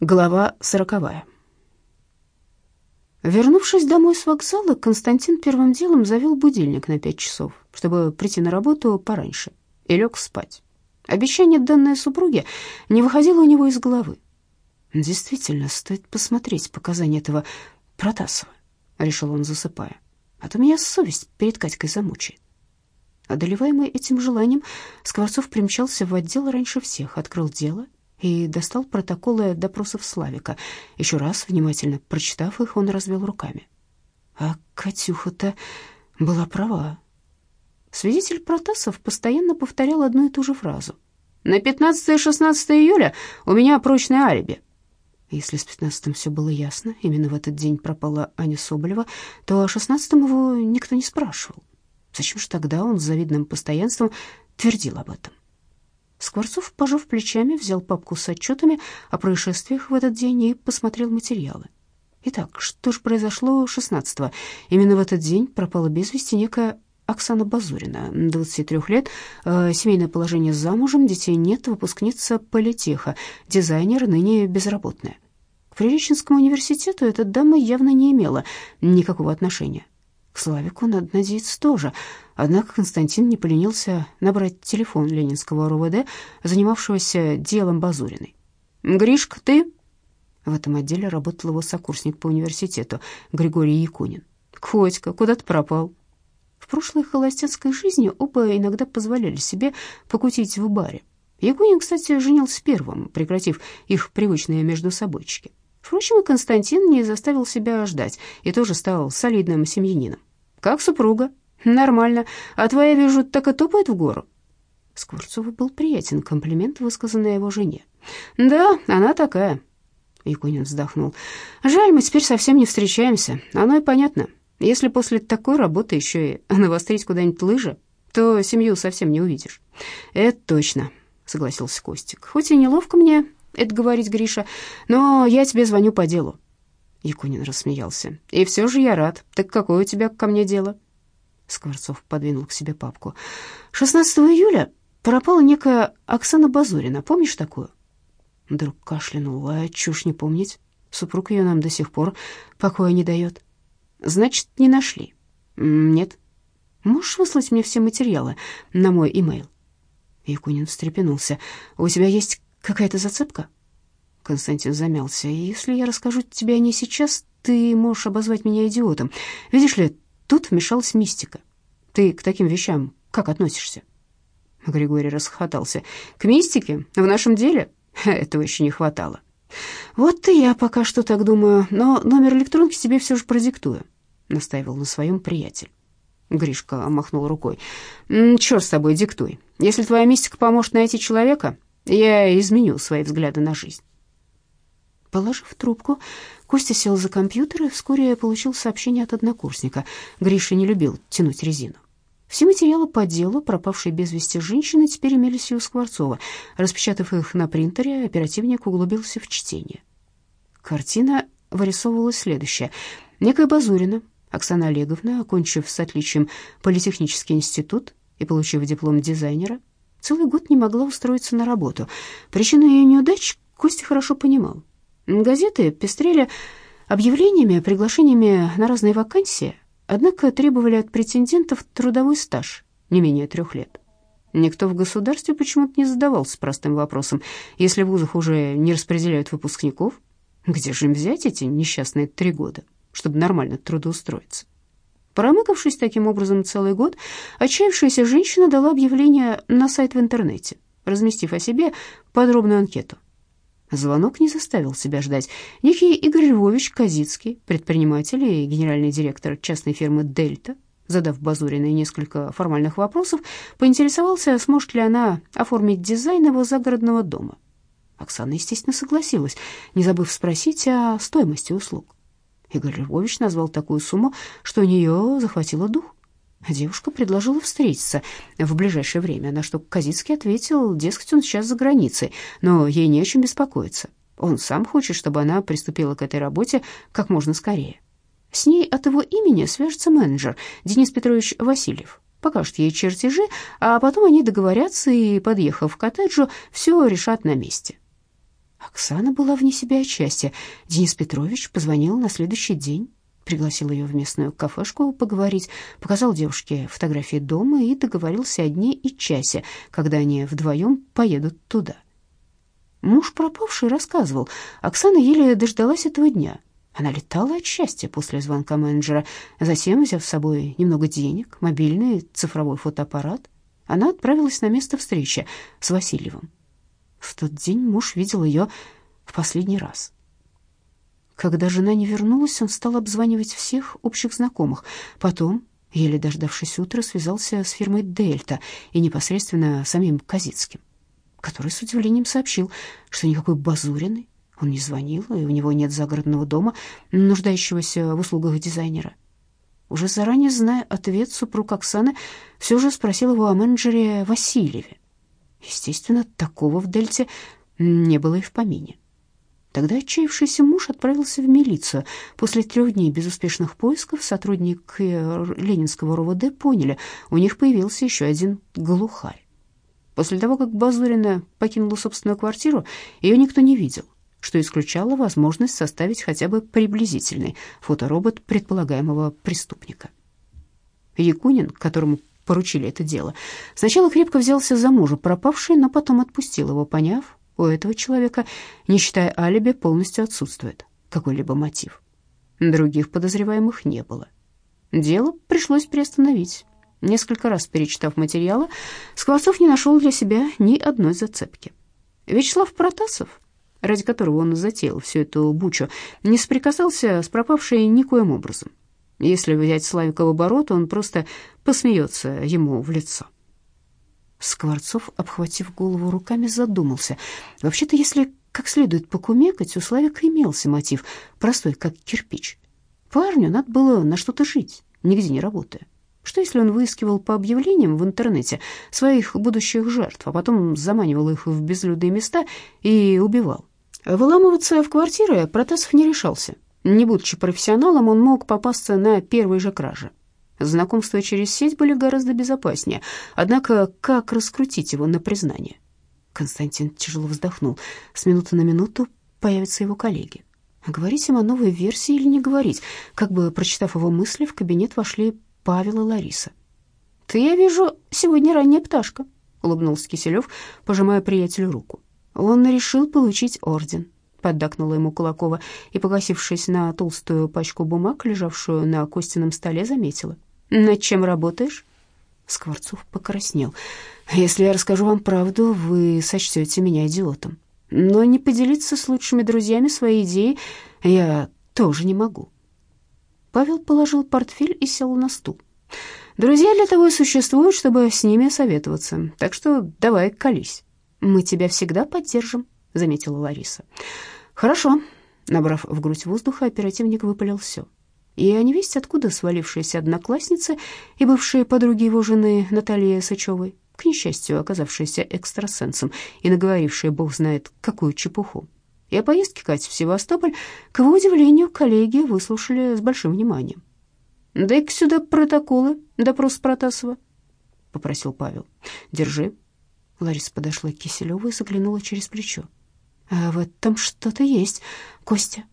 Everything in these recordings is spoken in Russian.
Глава сороковая. Вернувшись домой с вокзала, Константин первым делом завел будильник на пять часов, чтобы прийти на работу пораньше, и лег спать. Обещание, данное супруге, не выходило у него из головы. «Действительно, стоит посмотреть показания этого Протасова», — решил он, засыпая. «А то меня совесть перед Катькой замучает». Одолеваемый этим желанием, Скворцов примчался в отдел раньше всех, открыл дело и достал протоколы допросов Славика. Еще раз, внимательно прочитав их, он развел руками. А Катюха-то была права. Свидетель Протасов постоянно повторял одну и ту же фразу. «На 15 и 16 июля у меня прочное алиби». Если с 15-м все было ясно, именно в этот день пропала Аня Соболева, то о 16-м его никто не спрашивал. Зачем же тогда он с завидным постоянством твердил об этом? Скворцов, пожав плечами, взял папку с отчетами о происшествиях в этот день и посмотрел материалы. Итак, что же произошло 16-го? Именно в этот день пропала без вести некая Оксана Базурина, 23 лет, э, семейное положение замужем, детей нет, выпускница политеха, дизайнер, ныне безработная. К Приреченскому университету эта дама явно не имела никакого отношения. Славику, надо надеяться, тоже. Однако Константин не поленился набрать телефон Ленинского РУВД, занимавшегося делом Базуриной. «Гришка, ты?» В этом отделе работал его сокурсник по университету Григорий Якунин. «Котька, куда ты пропал?» В прошлой холостяцкой жизни оба иногда позволяли себе покутить в баре. Якунин, кстати, женился первым, прекратив их привычные между собойчики. Впрочем, и Константин не заставил себя ждать и тоже стал солидным семьянином. «Как супруга?» «Нормально. А твоя, вижу, так и топает в гору». Скворцову был приятен комплимент, высказанный его жене. «Да, она такая». Якунин вздохнул. «Жаль, мы теперь совсем не встречаемся. Оно и понятно. Если после такой работы еще и навострить куда-нибудь лыжи, то семью совсем не увидишь». «Это точно», — согласился Костик. «Хоть и неловко мне это говорить, Гриша, но я тебе звоню по делу». Якунин рассмеялся. «И все же я рад. Так какое у тебя ко мне дело?» Скворцов подвинул к себе папку. «16 июля пропала некая Оксана Базурина. Помнишь такую?» Друг кашлянул. «А чушь не помнить. Супруг ее нам до сих пор покоя не дает». «Значит, не нашли?» «Нет». «Можешь выслать мне все материалы на мой имейл?» Якунин встрепенулся. «У тебя есть какая-то зацепка?» Константин замялся. «Если я расскажу тебе о ней сейчас, ты можешь обозвать меня идиотом. Видишь ли, тут вмешалась мистика. Ты к таким вещам как относишься?» Григорий расхохотался. «К мистике? В нашем деле? Этого еще не хватало». «Вот и я пока что так думаю, но номер электронки тебе все же продиктую», — настаивал на своем приятель. Гришка махнул рукой. «Черт с тобой, диктуй. Если твоя мистика поможет найти человека, я изменю свои взгляды на жизнь». Положив трубку, Костя сел за компьютер и вскоре получил сообщение от однокурсника. Гриша не любил тянуть резину. Все материалы по делу пропавшей без вести женщины теперь имелись у Скворцова. Распечатав их на принтере, оперативник углубился в чтение. Картина вырисовывалась следующая. Некая Базурина, Оксана Олеговна, окончив с отличием политехнический институт и получив диплом дизайнера, целый год не могла устроиться на работу. Причину ее неудач Костя хорошо понимал. Газеты пестрели объявлениями, приглашениями на разные вакансии, однако требовали от претендентов трудовой стаж не менее трех лет. Никто в государстве почему-то не задавался простым вопросом, если в вузах уже не распределяют выпускников, где же им взять эти несчастные три года, чтобы нормально трудоустроиться? Промыкавшись таким образом целый год, отчаявшаяся женщина дала объявление на сайт в интернете, разместив о себе подробную анкету. Звонок не заставил себя ждать. Некий Игорь Львович Казицкий, предприниматель и генеральный директор частной фирмы «Дельта», задав Базуриной несколько формальных вопросов, поинтересовался, сможет ли она оформить дизайн его загородного дома. Оксана, естественно, согласилась, не забыв спросить о стоимости услуг. Игорь Львович назвал такую сумму, что у нее захватило дух. Девушка предложила встретиться в ближайшее время, на что Казицкий ответил, дескать, он сейчас за границей, но ей не о чем беспокоиться. Он сам хочет, чтобы она приступила к этой работе как можно скорее. С ней от его имени свяжется менеджер Денис Петрович Васильев, покажет ей чертежи, а потом они договорятся и, подъехав к коттеджу, все решат на месте. Оксана была вне себя от счастья. Денис Петрович позвонил на следующий день, пригласил ее в местную кафешку поговорить, показал девушке фотографии дома и договорился о дне и часе, когда они вдвоем поедут туда. Муж пропавший рассказывал, Оксана еле дождалась этого дня. Она летала от счастья после звонка менеджера. Затем, взяв с собой немного денег, мобильный цифровой фотоаппарат, она отправилась на место встречи с Васильевым. В тот день муж видел ее в последний раз. Когда жена не вернулась, он стал обзванивать всех общих знакомых. Потом, еле дождавшись утра, связался с фирмой «Дельта» и непосредственно самим Казицким, который с удивлением сообщил, что никакой Базуриной он не звонил, и у него нет загородного дома, нуждающегося в услугах дизайнера. Уже заранее зная ответ, супруг Оксаны все же спросил его о менеджере Васильеве. Естественно, такого в Дельте не было и в помине. Тогда отчаявшийся муж отправился в милицию. После трех дней безуспешных поисков сотрудники Ленинского РОВД поняли, у них появился еще один глухарь. После того, как Базурина покинула собственную квартиру, ее никто не видел, что исключало возможность составить хотя бы приблизительный фоторобот предполагаемого преступника. Якунин, которому поручили это дело, сначала крепко взялся за мужа пропавшей, но потом отпустил его, поняв, у этого человека, не считая алиби, полностью отсутствует какой-либо мотив. Других подозреваемых не было. Дело пришлось приостановить. Несколько раз перечитав материалы, Скворцов не нашел для себя ни одной зацепки. Вячеслав Протасов, ради которого он затеял всю эту бучу, не соприкасался с пропавшей никоим образом. Если взять Славика в оборот, он просто посмеется ему в лицо. Скворцов, обхватив голову руками, задумался. Вообще-то, если как следует покумекать, у Славика имелся мотив, простой, как кирпич. Парню надо было на что-то жить, нигде не работая. Что если он выискивал по объявлениям в интернете своих будущих жертв, а потом заманивал их в безлюдные места и убивал? Выламываться в квартиры Протасов не решался. Не будучи профессионалом, он мог попасться на первой же краже. Знакомства через сеть были гораздо безопаснее. Однако как раскрутить его на признание? Константин тяжело вздохнул. С минуты на минуту появятся его коллеги. Говорить им о новой версии или не говорить? Как бы, прочитав его мысли, в кабинет вошли Павел и Лариса. «Ты, я вижу, сегодня ранняя пташка», — улыбнулся Киселев, пожимая приятелю руку. «Он решил получить орден», — поддакнула ему Кулакова и, погасившись на толстую пачку бумаг, лежавшую на Костином столе, заметила. Над чем работаешь? Скворцов покраснел. Если я расскажу вам правду, вы сочтете меня идиотом. Но не поделиться с лучшими друзьями своей идеей я тоже не могу. Павел положил портфель и сел на стул. Друзья для того и существуют, чтобы с ними советоваться. Так что давай колись. Мы тебя всегда поддержим, заметила Лариса. Хорошо. Набрав в грудь воздуха, оперативник выпалил все и о невесте откуда свалившиеся одноклассницы и бывшие подруги его жены Натальи Сычевой, к несчастью, оказавшиеся экстрасенсом и наговорившие бог знает какую чепуху. И о поездке Кати в Севастополь, к его удивлению, коллеги выслушали с большим вниманием. «Дай-ка сюда протоколы, допрос Протасова», — попросил Павел. «Держи». Лариса подошла к Киселеву и заглянула через плечо. «А в этом что-то есть, Костя».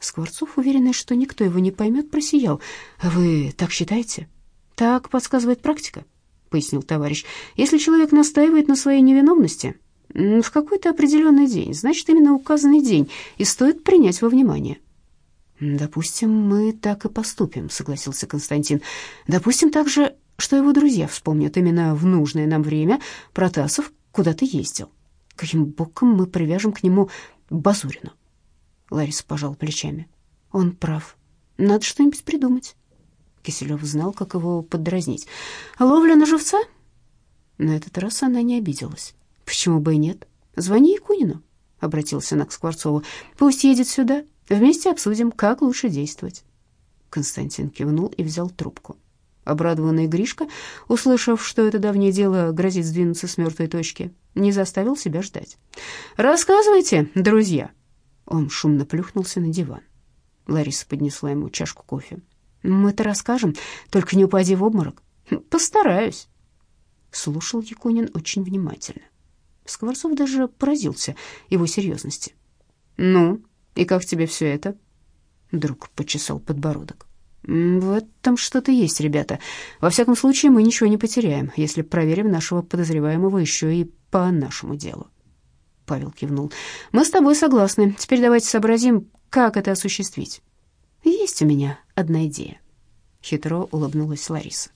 Скворцов, уверенный, что никто его не поймет, просиял. «Вы так считаете?» «Так подсказывает практика», — пояснил товарищ. «Если человек настаивает на своей невиновности в какой-то определенный день, значит, именно указанный день и стоит принять во внимание». «Допустим, мы так и поступим», — согласился Константин. «Допустим также, что его друзья вспомнят именно в нужное нам время Протасов куда-то ездил. Каким боком мы привяжем к нему Базурину?» Лариса пожал плечами. Он прав. Надо что-нибудь придумать. Киселев знал, как его подразнить. Ловля на живца? На этот раз она не обиделась. Почему бы и нет? Звони Якунину, обратился она к Скворцову. Пусть едет сюда. Вместе обсудим, как лучше действовать. Константин кивнул и взял трубку. Обрадованный Гришка, услышав, что это давнее дело грозит сдвинуться с мертвой точки, не заставил себя ждать. «Рассказывайте, друзья», он шумно плюхнулся на диван. Лариса поднесла ему чашку кофе. «Мы-то расскажем, только не упади в обморок». «Постараюсь». Слушал Якунин очень внимательно. Скворцов даже поразился его серьезности. «Ну, и как тебе все это?» Друг почесал подбородок. «В этом что-то есть, ребята. Во всяком случае, мы ничего не потеряем, если проверим нашего подозреваемого еще и по нашему делу». Павел кивнул. «Мы с тобой согласны. Теперь давайте сообразим, как это осуществить». «Есть у меня одна идея», — хитро улыбнулась Лариса.